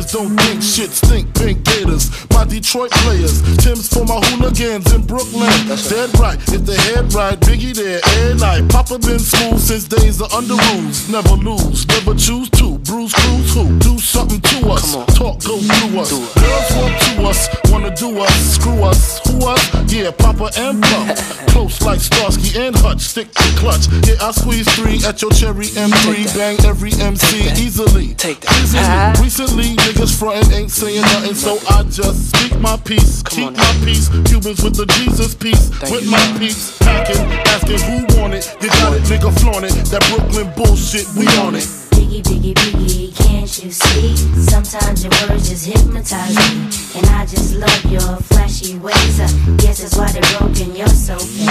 haters don't think shit stink. Pink Gators, my Detroit players. Tim's for my hooligans in Brooklyn. Dead right, if the head right, Biggie there every night. Papa been smooth since days of under rules. Never lose, never choose to. Bruise, cruise, who? Do something to us. Talk, go through us. Girls want to us, wanna do us. Screw us? Yeah, Papa and Pump. Close like Starsky and Hutch, stick to clutch. Yeah, I squeeze three at your cherry M3. Bang every MC easily. Take that. Easily. Ah. Recently, niggas frontin' ain't saying nothing, so I just speak my peace. Come Keep my peace. Cubans with the Jesus peace. Thank with you. my peace. Packing, asking who want it. You got it, nigga, flaunt it. That Brooklyn bullshit, we on it. Biggie, biggie, biggie, can't you see? Sometimes your words just hypnotize me. And I just love your flashy ways. I guess that's why they're broken, you're so fake.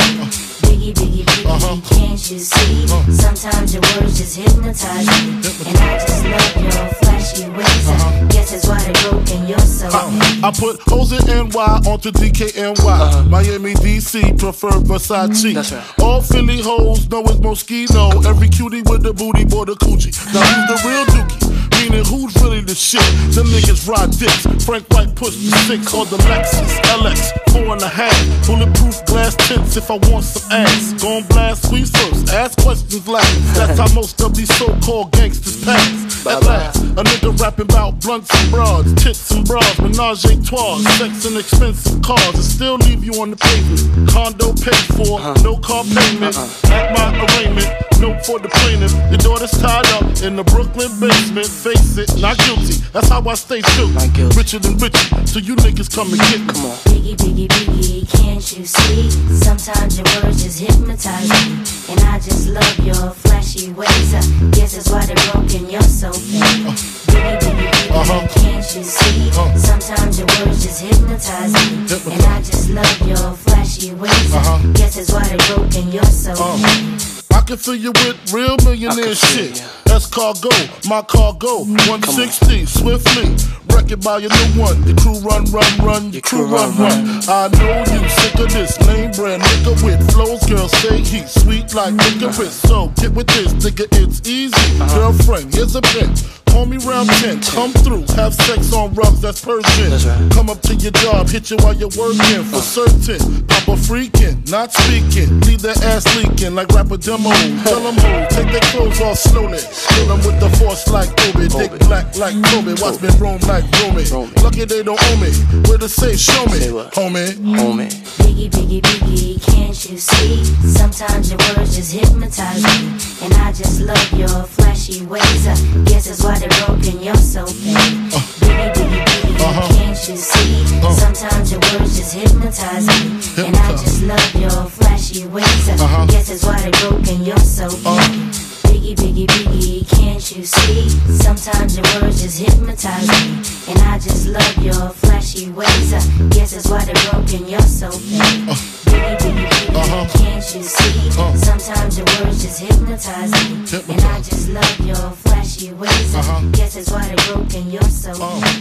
Biggie, biggie, biggie, uh-huh. can't you see? Uh-huh. Sometimes your words just hypnotize me. And I just love your flashy ways. I uh-huh. guess that's why they're broken, you're so fake. Uh, I put O's in NY onto DKNY. Miami, DC, prefer Versace. Mm-hmm, that's right. All Philly hoes know it's Moschino. Every cutie with the booty, boy, the coochie. Now who's the real dookie? Meaning who's really the shit? Them niggas ride dicks. Frank White push the six or the Lexus LX, four and a half. Bulletproof glass tints if I want some ass. Gon' blast squeeze first, ask questions last. That's how most of these so-called gangsters pass. At last, a nigga rapping about blunts and broads, tits and bras, menage a trois, sex and expensive cars, and still leave you on the pavement. Condo paid for, uh-huh. no car payment. Uh-uh. At my arraignment, note for the plaintiff. Your daughter's tied up in the Brooklyn basement. Face it, not guilty. That's how I stay true. Richer than richer, so you niggas come and get me. Come on. Biggie, biggie, biggie, can't you see? Sometimes your words just hypnotize me. And I just love your flashy ways. I guess that's why they're broken, you're so fake. Biggie, biggie, biggie, Uh-huh. can't you see? Sometimes your words just hypnotize me. And I just love your flashy ways. I Uh-huh. guess that's why they're broken, you're so fake. I can fill you with real millionaire I can feel shit. That's cargo, my cargo. 160, swiftly. Wreck it by your new one. Your crew run, run, run. Your crew run, run. I know you sick of this lame brand nigga with flows. Girl, say he's sweet like licorice. Mm. So get with this, nigga, it's easy. Uh-huh. Girlfriend, here's a bitch. Call me round 10, come through, have sex on rugs, that's Persian. That's right. Come up to your job, hit you while you're working for certain. Papa freaking, not speaking. Leave their ass leaking like rapper demo. Tell them ho, take their clothes off slowly. Kill them with the force like Obi. Dick black like Kobe. Watch me roam like Romy. Romy. Lucky they don't own me. Where to say, show me, Say what? homie. Homie. Biggie, biggie, biggie, can't you see? Sometimes your words just hypnotize me. And I just love your flashy ways. I guess that's why they're broken, you're so fake. Uh-huh. Biggie, biggie, biggie, uh-huh. can't you see? Uh-huh. Sometimes your words just hypnotize me. And I just love your flashy ways. I guess that's why they're broken, you're so fake. Biggie, biggie, biggie, can't you see? Sometimes your words just hypnotize me. And I just love your flashy ways. I guess that's why they're broken, you're so fake. Biggie, biggie, biggie, can't you see? Sometimes your words just hypnotize me. And I just love your flashy ways. I guess that's why they're broken, you're so fake.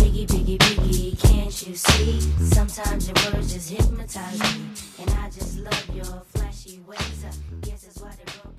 Biggie, biggie, biggie, can't you see? Sometimes your words just hypnotize me. And I just love your flashy ways. I guess that's why they're broken.